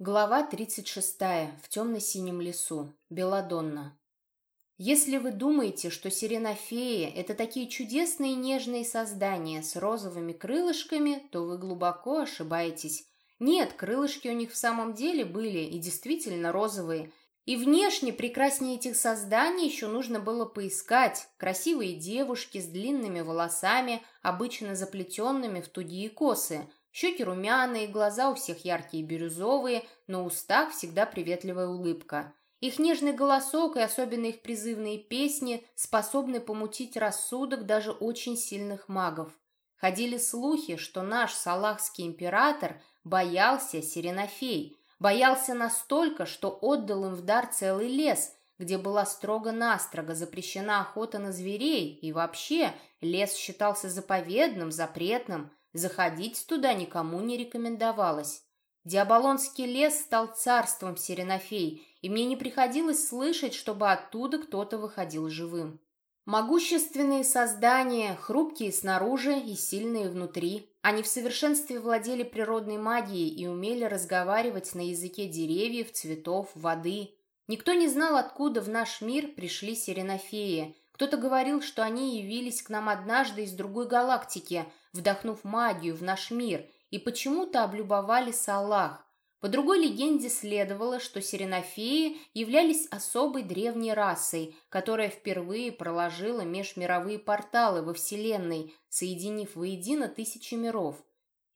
Глава 36. В темно-синем лесу. Беладонна. Если вы думаете, что сиренофеи – это такие чудесные нежные создания с розовыми крылышками, то вы глубоко ошибаетесь. Нет, крылышки у них в самом деле были и действительно розовые. И внешне прекраснее этих созданий еще нужно было поискать. Красивые девушки с длинными волосами, обычно заплетенными в тугие косы – Щеки румяные, глаза у всех яркие и бирюзовые, на устах всегда приветливая улыбка. Их нежный голосок и особенно их призывные песни способны помутить рассудок даже очень сильных магов. Ходили слухи, что наш салахский император боялся сиренофей, боялся настолько, что отдал им в дар целый лес, где была строго-настрого запрещена охота на зверей, и вообще лес считался заповедным, запретным – Заходить туда никому не рекомендовалось. Диаболонский лес стал царством сиренофей, и мне не приходилось слышать, чтобы оттуда кто-то выходил живым. Могущественные создания, хрупкие снаружи и сильные внутри. Они в совершенстве владели природной магией и умели разговаривать на языке деревьев, цветов, воды. Никто не знал, откуда в наш мир пришли сиренофеи. Кто-то говорил, что они явились к нам однажды из другой галактики, вдохнув магию в наш мир, и почему-то облюбовали Салах. По другой легенде следовало, что сиренофеи являлись особой древней расой, которая впервые проложила межмировые порталы во Вселенной, соединив воедино тысячи миров.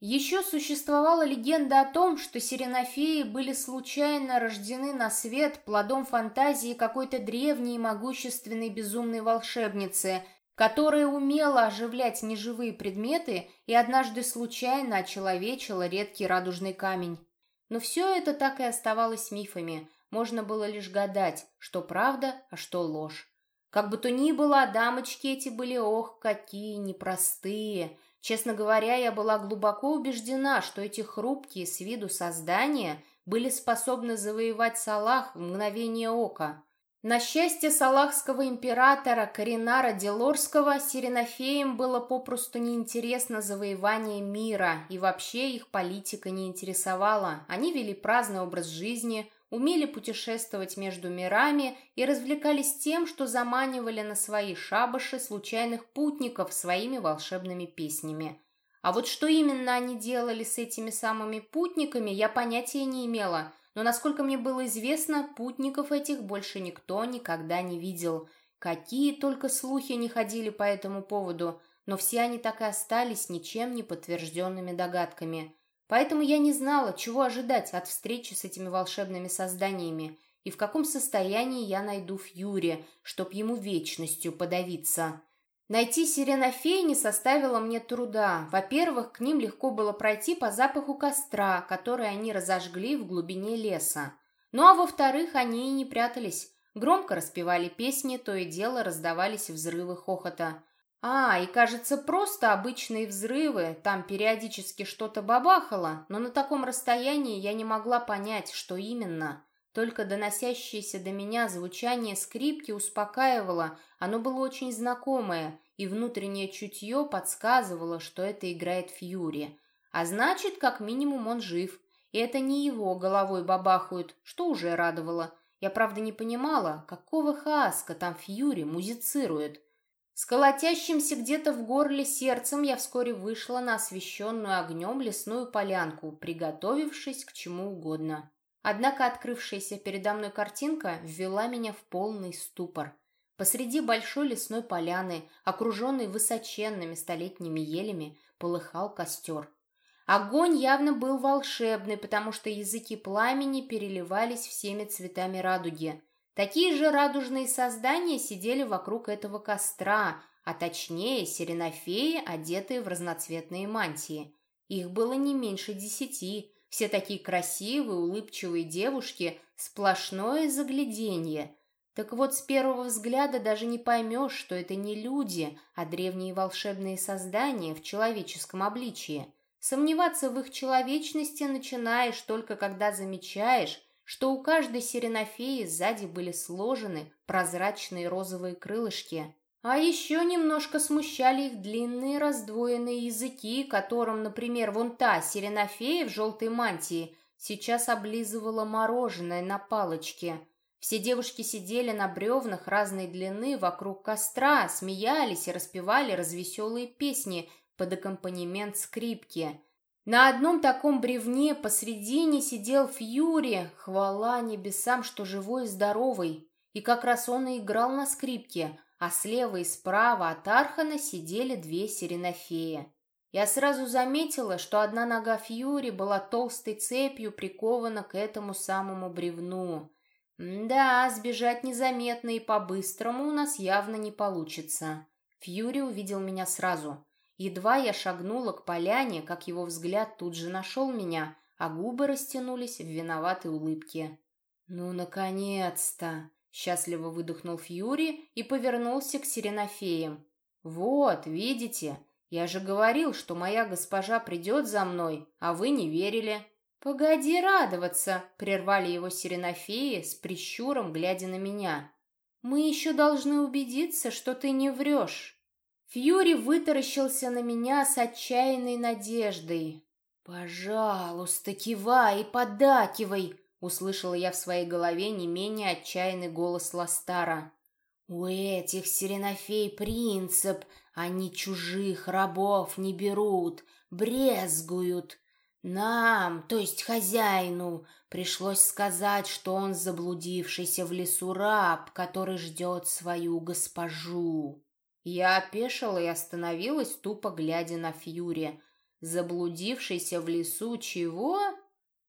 Еще существовала легенда о том, что сиренофеи были случайно рождены на свет плодом фантазии какой-то древней могущественной безумной волшебницы, которая умела оживлять неживые предметы и однажды случайно очеловечила редкий радужный камень. Но все это так и оставалось мифами, можно было лишь гадать, что правда, а что ложь. Как бы то ни было, дамочки эти были ох, какие непростые. Честно говоря, я была глубоко убеждена, что эти хрупкие с виду создания были способны завоевать Салах в мгновение ока. На счастье салахского императора Каринара Делорского сиренофеям было попросту неинтересно завоевание мира, и вообще их политика не интересовала. Они вели праздный образ жизни, умели путешествовать между мирами и развлекались тем, что заманивали на свои шабаши случайных путников своими волшебными песнями. А вот что именно они делали с этими самыми путниками, я понятия не имела – но, насколько мне было известно, путников этих больше никто никогда не видел. Какие только слухи не ходили по этому поводу, но все они так и остались ничем не подтвержденными догадками. Поэтому я не знала, чего ожидать от встречи с этими волшебными созданиями и в каком состоянии я найду Фьюри, чтоб ему вечностью подавиться. Найти сиренофей не составило мне труда. Во-первых, к ним легко было пройти по запаху костра, который они разожгли в глубине леса. Ну а во-вторых, они и не прятались. Громко распевали песни, то и дело раздавались взрывы хохота. А, и кажется, просто обычные взрывы, там периодически что-то бабахало, но на таком расстоянии я не могла понять, что именно. Только доносящееся до меня звучание скрипки успокаивало, оно было очень знакомое, и внутреннее чутье подсказывало, что это играет Фьюри. А значит, как минимум он жив. И это не его головой бабахают, что уже радовало. Я, правда, не понимала, какого хаоска там Фьюри музицирует. С колотящимся где-то в горле сердцем я вскоре вышла на освещенную огнем лесную полянку, приготовившись к чему угодно. Однако открывшаяся передо мной картинка ввела меня в полный ступор. Посреди большой лесной поляны, окруженной высоченными столетними елями, полыхал костер. Огонь явно был волшебный, потому что языки пламени переливались всеми цветами радуги. Такие же радужные создания сидели вокруг этого костра, а точнее сиренофеи, одетые в разноцветные мантии. Их было не меньше десяти, все такие красивые, улыбчивые девушки, сплошное загляденье. Так вот, с первого взгляда даже не поймешь, что это не люди, а древние волшебные создания в человеческом обличии. Сомневаться в их человечности начинаешь только когда замечаешь, что у каждой сиренофеи сзади были сложены прозрачные розовые крылышки. А еще немножко смущали их длинные раздвоенные языки, которым, например, вон та сиренофея в желтой мантии сейчас облизывала мороженое на палочке. Все девушки сидели на бревнах разной длины вокруг костра, смеялись и распевали развеселые песни под аккомпанемент скрипки. На одном таком бревне посредине сидел Фьюри, хвала небесам, что живой и здоровый. И как раз он и играл на скрипке, а слева и справа от Архана сидели две сиренофеи. Я сразу заметила, что одна нога Фьюри была толстой цепью прикована к этому самому бревну. Да, сбежать незаметно и по-быстрому у нас явно не получится. Фьюри увидел меня сразу. Едва я шагнула к поляне, как его взгляд тут же нашел меня, а губы растянулись в виноватой улыбке. «Ну, наконец-то!» — счастливо выдохнул Фьюри и повернулся к сиренофеям. «Вот, видите, я же говорил, что моя госпожа придет за мной, а вы не верили». «Погоди радоваться», — прервали его сиренофеи с прищуром, глядя на меня. «Мы еще должны убедиться, что ты не врешь». Фьюри вытаращился на меня с отчаянной надеждой. «Пожалуйста, кивай и подакивай!» — услышала я в своей голове не менее отчаянный голос Ластара. «У этих сиренофей принцип, они чужих рабов не берут, брезгуют. Нам, то есть хозяину, пришлось сказать, что он заблудившийся в лесу раб, который ждет свою госпожу». Я опешила и остановилась, тупо глядя на Фьюри. Заблудившийся в лесу чего?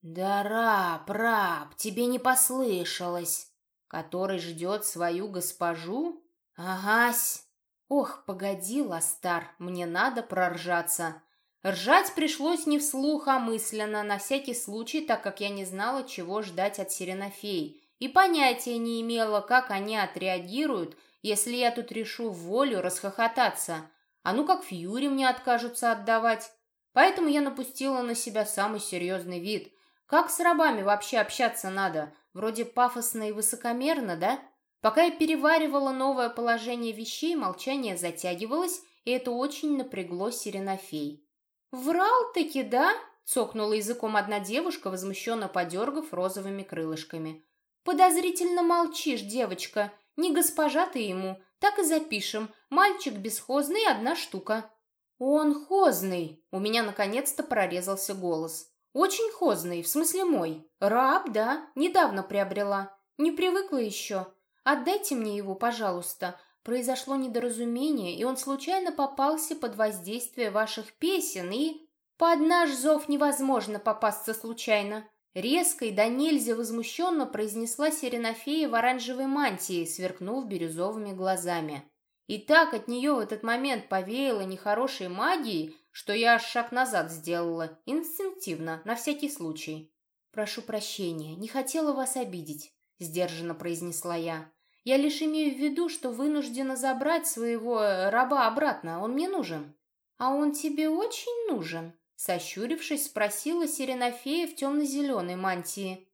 Да раб, раб, тебе не послышалось который ждет свою госпожу? Агась! Ох, погоди, Ластар, мне надо проржаться. Ржать пришлось не вслух, а мысленно, на всякий случай, так как я не знала, чего ждать от сиренофей, и понятия не имела, как они отреагируют, если я тут решу в волю расхохотаться. А ну как Фьюри мне откажутся отдавать. Поэтому я напустила на себя самый серьезный вид. Как с рабами вообще общаться надо? Вроде пафосно и высокомерно, да? Пока я переваривала новое положение вещей, молчание затягивалось, и это очень напрягло Сиренофей. «Врал-таки, да?» — цокнула языком одна девушка, возмущенно подергав розовыми крылышками. «Подозрительно молчишь, девочка. Не госпожа ты ему. Так и запишем. Мальчик бесхозный — одна штука». «Он хозный!» — у меня наконец-то прорезался голос. «Очень хозный, в смысле мой. Раб, да, недавно приобрела. Не привыкла еще. Отдайте мне его, пожалуйста. Произошло недоразумение, и он случайно попался под воздействие ваших песен, и... Под наш зов невозможно попасться случайно». Резко и до нельзя возмущенно произнесла Серенофея в оранжевой мантии, сверкнув бирюзовыми глазами. И так от нее в этот момент повеяло нехорошей магией, что я аж шаг назад сделала, инстинктивно, на всякий случай. «Прошу прощения, не хотела вас обидеть», — сдержанно произнесла я. «Я лишь имею в виду, что вынуждена забрать своего раба обратно, он мне нужен». «А он тебе очень нужен?» — сощурившись, спросила Сиренофея в темно-зеленой мантии.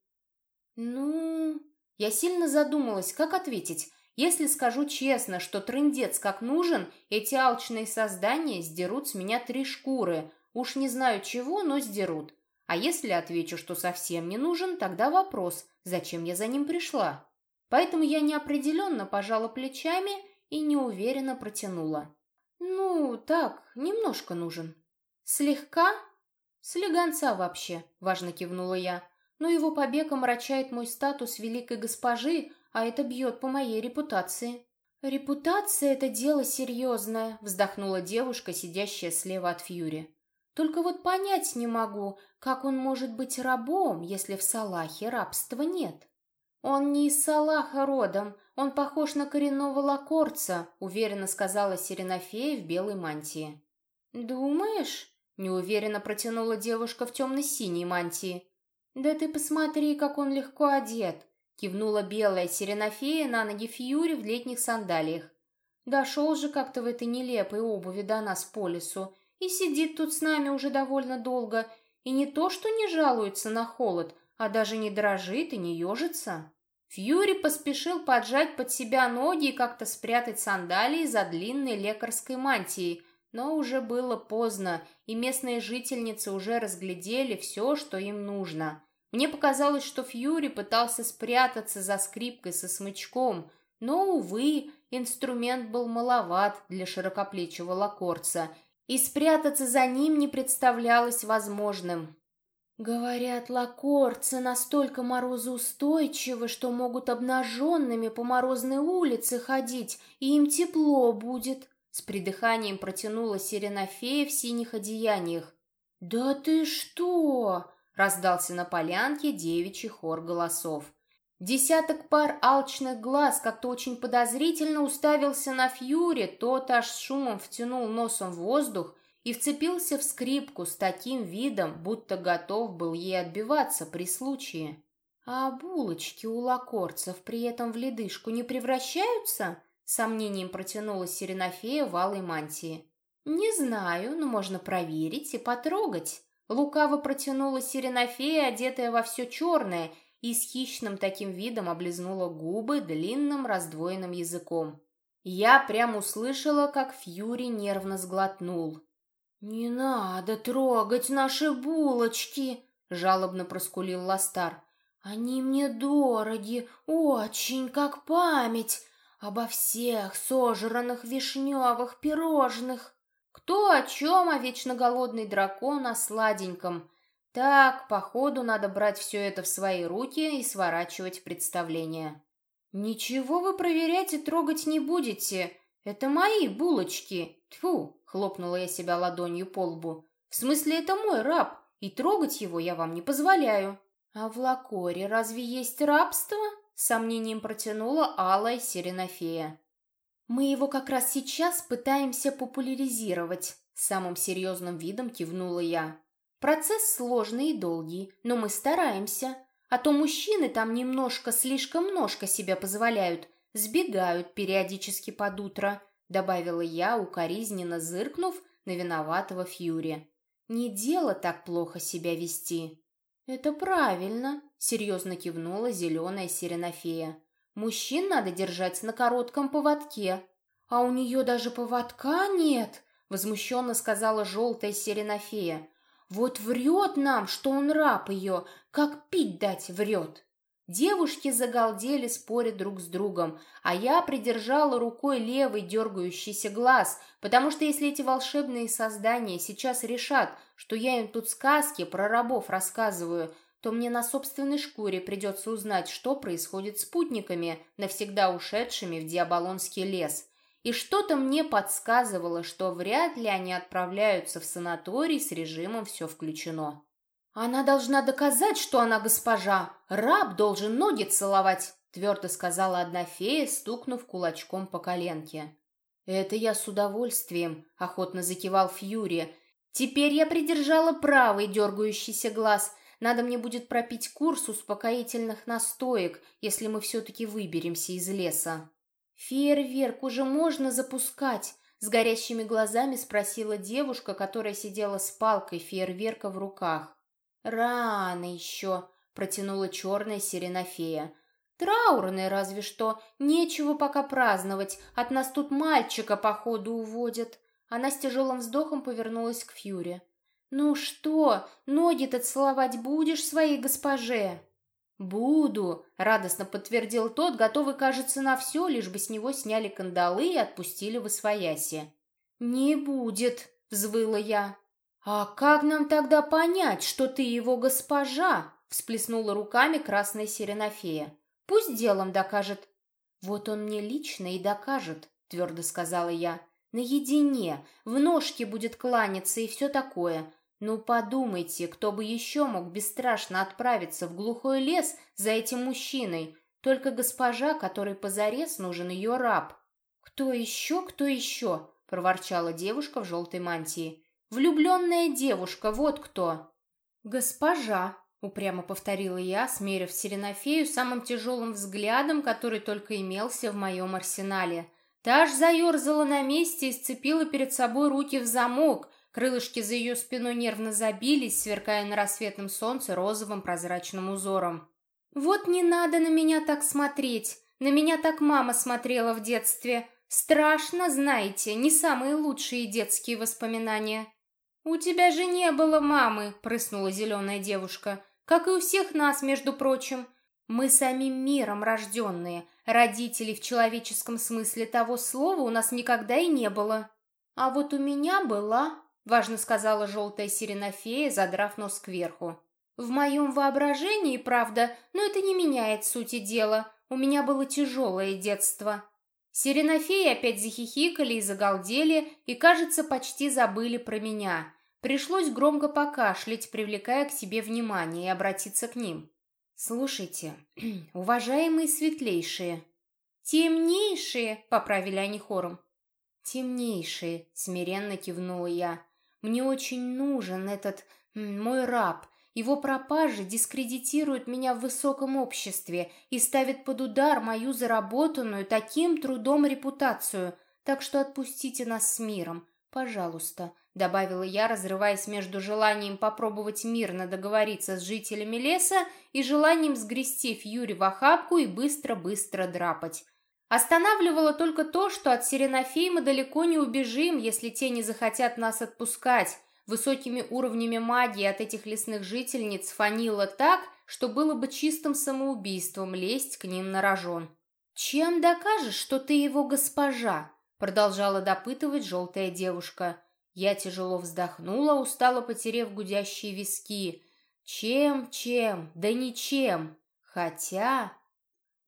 «Ну...» Я сильно задумалась, как ответить, если скажу честно, что трындец как нужен, эти алчные создания сдерут с меня три шкуры. Уж не знаю чего, но сдерут. А если отвечу, что совсем не нужен, тогда вопрос, зачем я за ним пришла? Поэтому я неопределенно пожала плечами и неуверенно протянула. Ну, так, немножко нужен. Слегка? Слегонца вообще, важно кивнула я. Но его побег омрачает мой статус великой госпожи, а это бьет по моей репутации». «Репутация — это дело серьезное», — вздохнула девушка, сидящая слева от Фьюри. «Только вот понять не могу, как он может быть рабом, если в Салахе рабства нет». «Он не из Салаха родом, он похож на коренного лакорца», — уверенно сказала Сиренофея в белой мантии. «Думаешь?» — неуверенно протянула девушка в темно-синей мантии. «Да ты посмотри, как он легко одет. Кивнула белая сиренофея на ноги Фьюри в летних сандалиях. Дошел же как-то в этой нелепой обуви до нас по лесу и сидит тут с нами уже довольно долго, и не то что не жалуется на холод, а даже не дрожит и не ежится. Фьюри поспешил поджать под себя ноги и как-то спрятать сандалии за длинной лекарской мантией, но уже было поздно, и местные жительницы уже разглядели все, что им нужно. Мне показалось, что Фьюри пытался спрятаться за скрипкой со смычком, но, увы, инструмент был маловат для широкоплечего лакорца, и спрятаться за ним не представлялось возможным. Говорят, лакорцы настолько морозоустойчивы, что могут обнаженными по морозной улице ходить, и им тепло будет. С придыханием протянула Сиренофея в синих одеяниях. «Да ты что!» — раздался на полянке девичий хор голосов. Десяток пар алчных глаз как-то очень подозрительно уставился на Фьюри, тот аж с шумом втянул носом в воздух и вцепился в скрипку с таким видом, будто готов был ей отбиваться при случае. «А булочки у лакорцев при этом в ледышку не превращаются?» Сомнением протянула Сиренофея в алой мантии. «Не знаю, но можно проверить и потрогать». Лукаво протянула Сиренофея, одетая во все черное, и с хищным таким видом облизнула губы длинным раздвоенным языком. Я прямо услышала, как Фьюри нервно сглотнул. «Не надо трогать наши булочки!» — жалобно проскулил Ластар. «Они мне дороги, очень, как память, обо всех сожранных вишневых пирожных!» «Кто о чем, а вечно голодный дракон о сладеньком?» «Так, походу, надо брать все это в свои руки и сворачивать представление». «Ничего вы проверять и трогать не будете. Это мои булочки. Тьфу, Хлопнула я себя ладонью по лбу. «В смысле, это мой раб, и трогать его я вам не позволяю». «А в Лакоре разве есть рабство?» Сомнением протянула алая Сиренофея. «Мы его как раз сейчас пытаемся популяризировать», самым серьезным видом кивнула я. «Процесс сложный и долгий, но мы стараемся. А то мужчины там немножко, слишком множко себя позволяют, сбегают периодически под утро, добавила я, укоризненно зыркнув на виноватого Фьюри. «Не дело так плохо себя вести». «Это правильно», — серьезно кивнула зеленая сиренофея. «Мужчин надо держать на коротком поводке». «А у нее даже поводка нет», — возмущенно сказала желтая сиренофея. «Вот врет нам, что он раб ее, как пить дать врет». Девушки загалдели, споря друг с другом, а я придержала рукой левый дергающийся глаз, потому что если эти волшебные создания сейчас решат, что я им тут сказки про рабов рассказываю, то мне на собственной шкуре придется узнать, что происходит с путниками, навсегда ушедшими в Диаболонский лес. И что-то мне подсказывало, что вряд ли они отправляются в санаторий с режимом «все включено». «Она должна доказать, что она госпожа. Раб должен ноги целовать», — твердо сказала одна фея, стукнув кулачком по коленке. «Это я с удовольствием», — охотно закивал Фьюри. «Теперь я придержала правый дергающийся глаз. Надо мне будет пропить курс успокоительных настоек, если мы все-таки выберемся из леса». «Фейерверк уже можно запускать?» — с горящими глазами спросила девушка, которая сидела с палкой фейерверка в руках. «Рано еще», — протянула черная сиренофея. «Траурные разве что. Нечего пока праздновать. От нас тут мальчика, походу, уводят». Она с тяжелым вздохом повернулась к Фьюре. «Ну что, ноги-то целовать будешь своей госпоже?» «Буду», — радостно подтвердил тот, готовый, кажется, на все, лишь бы с него сняли кандалы и отпустили в освояси. «Не будет», — взвыла я. «А как нам тогда понять, что ты его госпожа?» всплеснула руками красная сиренофея. «Пусть делом докажет». «Вот он мне лично и докажет», твердо сказала я. «Наедине, в ножке будет кланяться и все такое. Ну подумайте, кто бы еще мог бесстрашно отправиться в глухой лес за этим мужчиной, только госпожа, которой позарез нужен ее раб». «Кто еще, кто еще?» проворчала девушка в желтой мантии. Влюбленная девушка, вот кто!» «Госпожа!» — упрямо повторила я, смерив Селенофею самым тяжелым взглядом, который только имелся в моем арсенале. Та аж заерзала на месте и сцепила перед собой руки в замок. Крылышки за ее спиной нервно забились, сверкая на рассветном солнце розовым прозрачным узором. «Вот не надо на меня так смотреть! На меня так мама смотрела в детстве! Страшно, знаете, не самые лучшие детские воспоминания!» «У тебя же не было мамы!» — прыснула зеленая девушка. как и у всех нас, между прочим. Мы самим миром рожденные, родителей в человеческом смысле того слова у нас никогда и не было. А вот у меня была, важно сказала желтая сиренофея, задрав нос кверху. В моем воображении, правда, но это не меняет сути дела. У меня было тяжелое детство. Сиренофеи опять захихикали и загалдели, и, кажется, почти забыли про меня. Пришлось громко покашлять, привлекая к себе внимание, и обратиться к ним. «Слушайте, уважаемые светлейшие!» «Темнейшие!» — поправили они хором. «Темнейшие!» — смиренно кивнула я. «Мне очень нужен этот... мой раб. Его пропажа дискредитирует меня в высоком обществе и ставит под удар мою заработанную таким трудом репутацию. Так что отпустите нас с миром. Пожалуйста, добавила я, разрываясь между желанием попробовать мирно договориться с жителями леса и желанием сгрести Фьюри в охапку и быстро-быстро драпать. Останавливало только то, что от Сиренофей мы далеко не убежим, если те не захотят нас отпускать. Высокими уровнями магии от этих лесных жительниц фанило так, что было бы чистым самоубийством лезть к ним на рожон. «Чем докажешь, что ты его госпожа?» продолжала допытывать желтая девушка. Я тяжело вздохнула, устало потерев гудящие виски. Чем, чем? Да ничем. Хотя...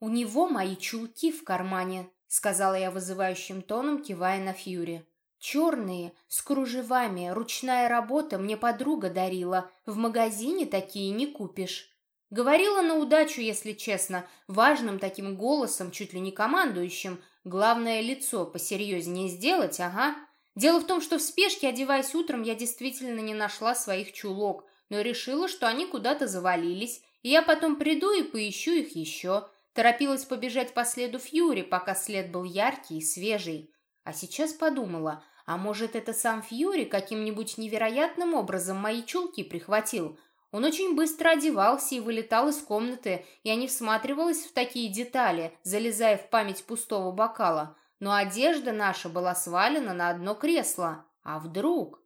У него мои чулки в кармане, сказала я вызывающим тоном, кивая на Фьюри. Черные, с кружевами, ручная работа мне подруга дарила. В магазине такие не купишь. Говорила на удачу, если честно, важным таким голосом, чуть ли не командующим. Главное, лицо посерьезнее сделать, ага. Дело в том, что в спешке, одеваясь утром, я действительно не нашла своих чулок, но решила, что они куда-то завалились, и я потом приду и поищу их еще. Торопилась побежать по следу Фьюри, пока след был яркий и свежий. А сейчас подумала, а может это сам Фьюри каким-нибудь невероятным образом мои чулки прихватил? Он очень быстро одевался и вылетал из комнаты, я не всматривалась в такие детали, залезая в память пустого бокала но одежда наша была свалена на одно кресло. А вдруг?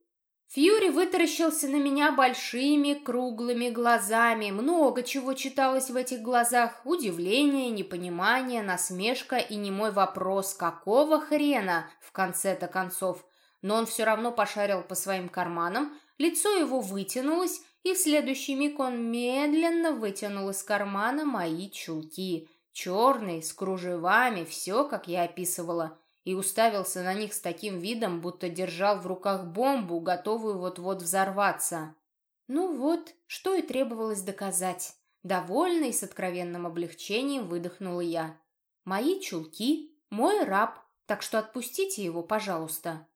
Фьюри вытаращился на меня большими круглыми глазами. Много чего читалось в этих глазах. Удивление, непонимание, насмешка и немой вопрос, какого хрена в конце-то концов. Но он все равно пошарил по своим карманам, лицо его вытянулось, и в следующий миг он медленно вытянул из кармана мои чулки. Черный, с кружевами, все, как я описывала, и уставился на них с таким видом, будто держал в руках бомбу, готовую вот-вот взорваться. Ну вот, что и требовалось доказать. Довольно и с откровенным облегчением выдохнула я. Мои чулки, мой раб, так что отпустите его, пожалуйста.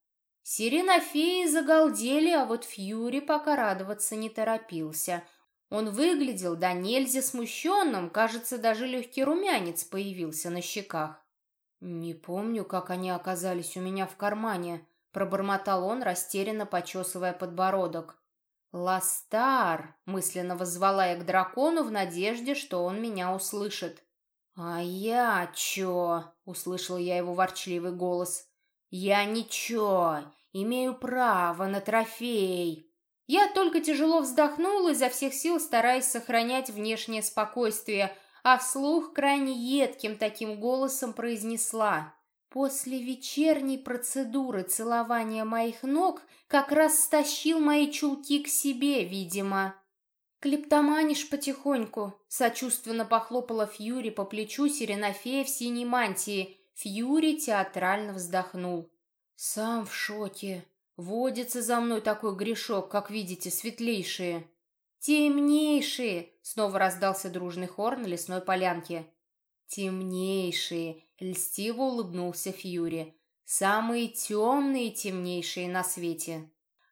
Сиренофеи загалдели, а вот Фьюри пока радоваться не торопился — он выглядел да нельзя смущенным, кажется, даже легкий румянец появился на щеках. «Не помню, как они оказались у меня в кармане», — пробормотал он, растерянно почесывая подбородок. «Ластар!» — мысленно воззвала я к дракону в надежде, что он меня услышит. «А я чё?» — услышал я его ворчливый голос. «Я ничего, имею право на трофей!» Я только тяжело вздохнула, изо всех сил стараясь сохранять внешнее спокойствие, а вслух крайне едким таким голосом произнесла. После вечерней процедуры целования моих ног как раз стащил мои чулки к себе, видимо. «Клептоманишь потихоньку», — сочувственно похлопала Фьюри по плечу Сиренофея в синей мантии. Фьюри театрально вздохнул. «Сам в шоке», Водится за мной такой грешок, как видите, светлейшие. Темнейшие! Снова раздался дружный хор на лесной полянке. Темнейшие! Льстиво улыбнулся Фьюри. Самые темные темнейшие на свете.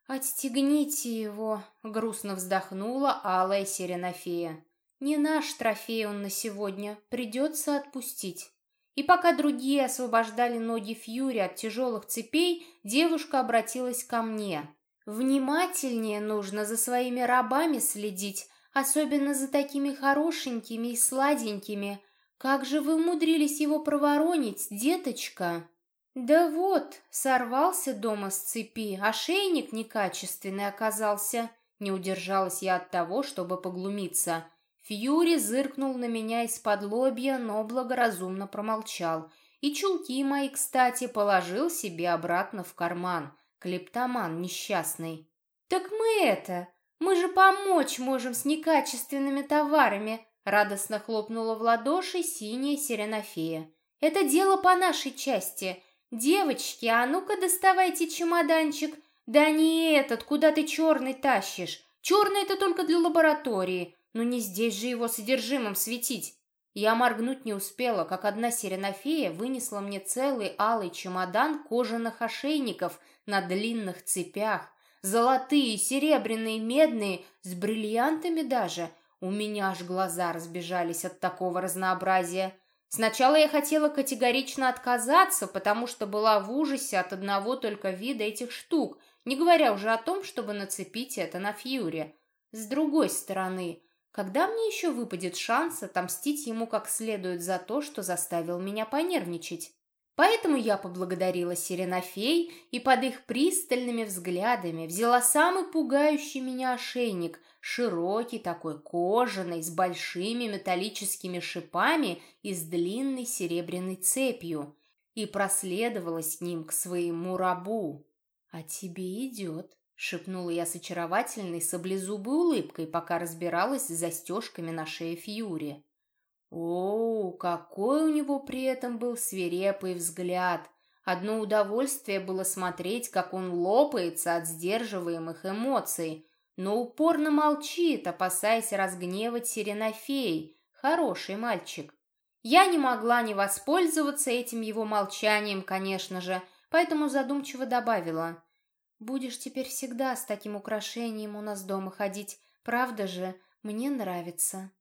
«Отстегните его!» — грустно вздохнула алая сиренофея. «Не наш трофей он на сегодня, придется отпустить». И пока другие освобождали ноги Фьюри от тяжелых цепей, девушка обратилась ко мне. «Внимательнее нужно за своими рабами следить, особенно за такими хорошенькими и сладенькими. Как же вы умудрились его проворонить, деточка?» «Да вот, сорвался дома с цепи, ошейник некачественный оказался. Не удержалась я от того, чтобы поглумиться. Фьюри зыркнул на меня из-под лобья, но благоразумно промолчал. И чулки мои, кстати, положил себе обратно в карман. Клептоман несчастный. «Так мы это... Мы же помочь можем с некачественными товарами!» Радостно хлопнула в ладоши синяя сиренофея. «Это дело по нашей части. Девочки, а ну-ка доставайте чемоданчик. Да не этот, куда ты черный тащишь. Черный это только для лаборатории. Но не здесь же его содержимым светить. Я моргнуть не успела, как одна сиренофея вынесла мне целый алый чемодан кожаных ошейников на длинных цепях. Золотые, серебряные, медные, с бриллиантами даже. У меня аж глаза разбежались от такого разнообразия. Сначала я хотела категорично отказаться, потому что была в ужасе от одного только вида этих штук, не говоря уже о том, чтобы нацепить это на Фьюри. С другой стороны, когда мне еще выпадет шанс отомстить ему как следует за то, что заставил меня понервничать? Поэтому я поблагодарила сиренофей и под их пристальными взглядами взяла самый пугающий меня ошейник, широкий такой, кожаный, с большими металлическими шипами и с длинной серебряной цепью, и проследовала с ним к своему рабу. «А тебе идет», — шепнула я с очаровательной саблезубой улыбкой, пока разбиралась с застежками на шее Фьюри. О, какой у него при этом был свирепый взгляд! Одно удовольствие было смотреть, как он лопается от сдерживаемых эмоций, но упорно молчит, опасаясь разгневать Сиренофей. Хороший мальчик. Я не могла не воспользоваться этим его молчанием, конечно же, поэтому задумчиво добавила. Будешь теперь всегда с таким украшением у нас дома ходить. Правда же? Мне нравится».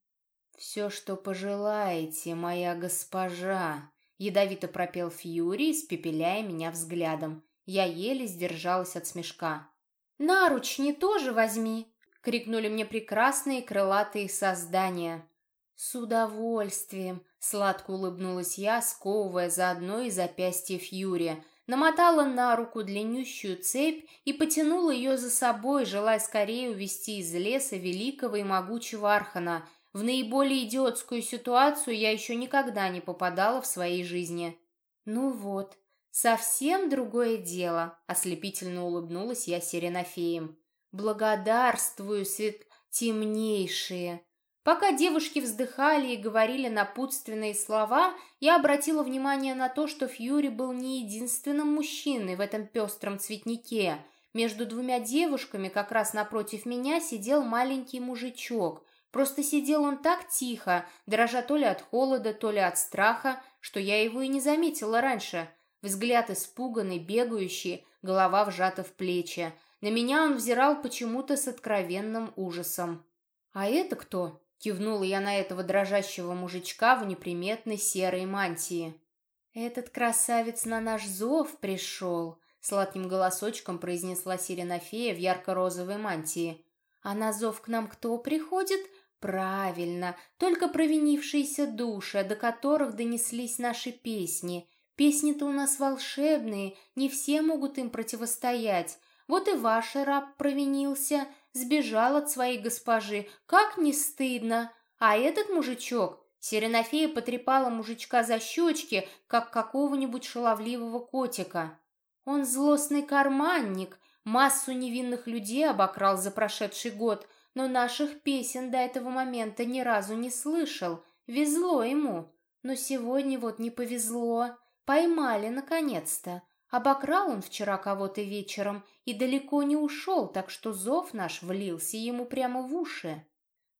«Все, что пожелаете, моя госпожа», — ядовито пропел Фьюри, испепеляя меня взглядом. Я еле сдержалась от смешка. «Наручни тоже возьми!» — крикнули мне прекрасные крылатые создания. «С удовольствием!» — сладко улыбнулась я, сковывая заодно и запястье Фьюри — намотала на руку длиннющую цепь и потянула ее за собой, желая скорее увести из леса великого и могучего Архана. В наиболее идиотскую ситуацию я еще никогда не попадала в своей жизни. «Ну вот, совсем другое дело», — ослепительно улыбнулась я Сиренофеем. «Благодарствую, свет темнейшие!» Пока девушки вздыхали и говорили напутственные слова, я обратила внимание на то, что Фьюри был не единственным мужчиной в этом пестром цветнике. Между двумя девушками, как раз напротив меня, сидел маленький мужичок. Просто сидел он так тихо, дрожа то ли от холода, то ли от страха, что я его и не заметила раньше. Взгляд испуганный, бегающий, голова вжата в плечи. На меня он взирал почему-то с откровенным ужасом. «А это кто?» Кивнула я на этого дрожащего мужичка в неприметной серой мантии. «Этот красавец на наш зов пришел», — сладким голосочком произнесла Сиренофея в ярко-розовой мантии. «А на зов к нам кто приходит? Правильно, только провинившиеся души, до которых донеслись наши песни. Песни-то у нас волшебные, не все могут им противостоять. Вот и ваш раб провинился, Сбежал от своей госпожи. Как не стыдно. А этот мужичок... Сиренофея потрепала мужичка за щечки, как какого-нибудь шаловливого котика. Он злостный карманник, массу невинных людей обокрал за прошедший год, но наших песен до этого момента ни разу не слышал. Везло ему. Но сегодня вот не повезло. Поймали наконец-то. Обокрал он вчера кого-то вечером и далеко не ушел, так что зов наш влился ему прямо в уши.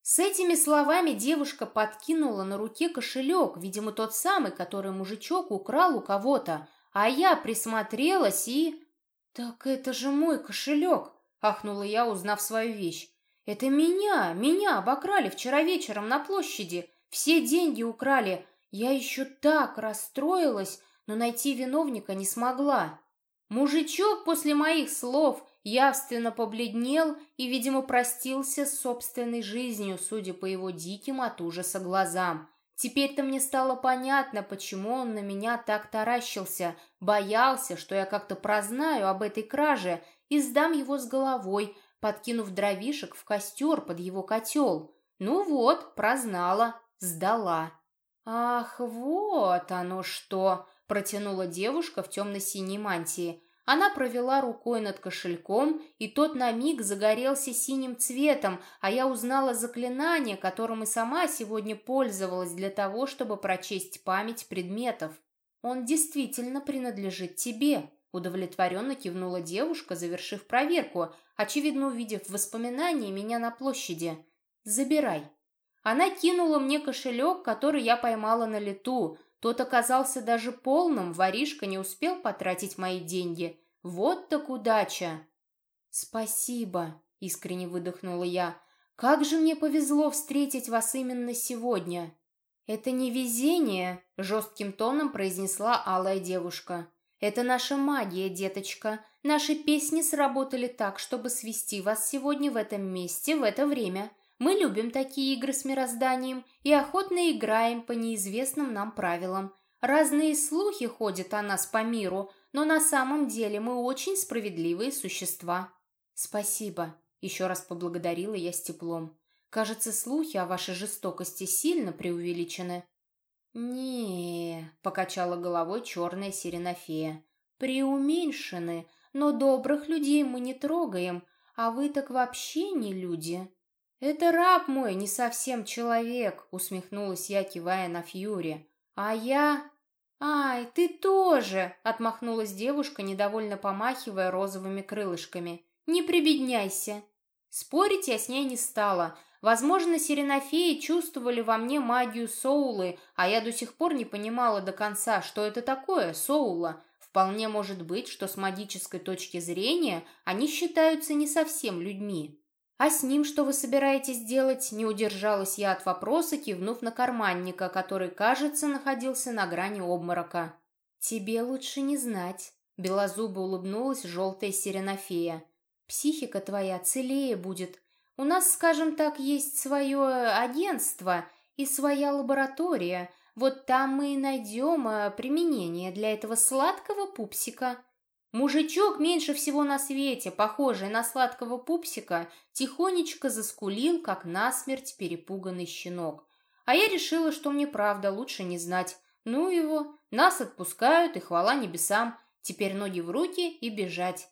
С этими словами девушка подкинула на руке кошелек, видимо, тот самый, который мужичок украл у кого-то, а я присмотрелась и... «Так это же мой кошелек!» — ахнула я, узнав свою вещь. «Это меня, меня обокрали вчера вечером на площади, все деньги украли. Я еще так расстроилась, но найти виновника не смогла. Мужичок после моих слов явственно побледнел и, видимо, простился с собственной жизнью, судя по его диким от ужаса глазам. Теперь-то мне стало понятно, почему он на меня так таращился, боялся, что я как-то прознаю об этой краже и сдам его с головой, подкинув дровишек в костер под его котел. Ну вот, прознала, сдала. «Ах, вот оно что!» — протянула девушка в темно-синей мантии. Она провела рукой над кошельком, и тот на миг загорелся синим цветом, а я узнала заклинание, которым и сама сегодня пользовалась для того, чтобы прочесть память предметов. «Он действительно принадлежит тебе», — удовлетворенно кивнула девушка, завершив проверку, очевидно увидев воспоминания меня на площади. «Забирай». Она кинула мне кошелек, который я поймала на лету, тот оказался даже полным, воришка не успел потратить мои деньги. Вот так удача!» «Спасибо», — искренне выдохнула я. «Как же мне повезло встретить вас именно сегодня!» «Это не везение», — жестким тоном произнесла алая девушка. «Это наша магия, деточка. Наши песни сработали так, чтобы свести вас сегодня в этом месте в это время. Мы любим такие игры с мирозданием и охотно играем по неизвестным нам правилам. Разные слухи ходят о нас по миру, но на самом деле мы очень справедливые существа. Спасибо, еще раз поблагодарила я с теплом. Кажется, слухи о вашей жестокости сильно преувеличены. не покачала головой черная сиренофея. «Преуменьшены, но добрых людей мы не трогаем, а вы так вообще не люди». «Это раб мой, не совсем человек», — усмехнулась я, кивая на Фьюри. «А я...» «Ай, ты тоже!» — отмахнулась девушка, недовольно помахивая розовыми крылышками. «Не прибедняйся!» Спорить я с ней не стала. Возможно, сиренофеи чувствовали во мне магию соулы, а я до сих пор не понимала до конца, что это такое соула. Вполне может быть, что с магической точки зрения они считаются не совсем людьми. «А с ним что вы собираетесь делать?» Не удержалась я от вопроса, кивнув на карманника, который, кажется, находился на грани обморока. «Тебе лучше не знать», — белозубо улыбнулась желтая сиренофея. «Психика твоя целее будет. У нас, скажем так, есть свое агентство и своя лаборатория. Вот там мы и найдем э, применение для этого сладкого пупсика». Мужичок меньше всего на свете, похожий на сладкого пупсика, тихонечко заскулил, как насмерть перепуганный щенок. А я решила, что мне правда лучше не знать. Ну его, нас отпускают, и хвала небесам. Теперь ноги в руки и бежать.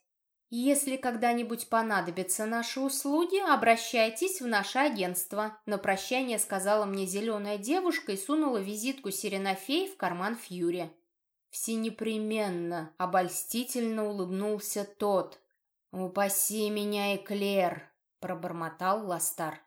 Если когда-нибудь понадобятся наши услуги, обращайтесь в наше агентство. На прощание сказала мне зеленая девушка и сунула визитку Сиренофей в карман Фьюри. Все непременно обольстительно улыбнулся тот. «Упаси меня, Эклер!» — пробормотал Ластар.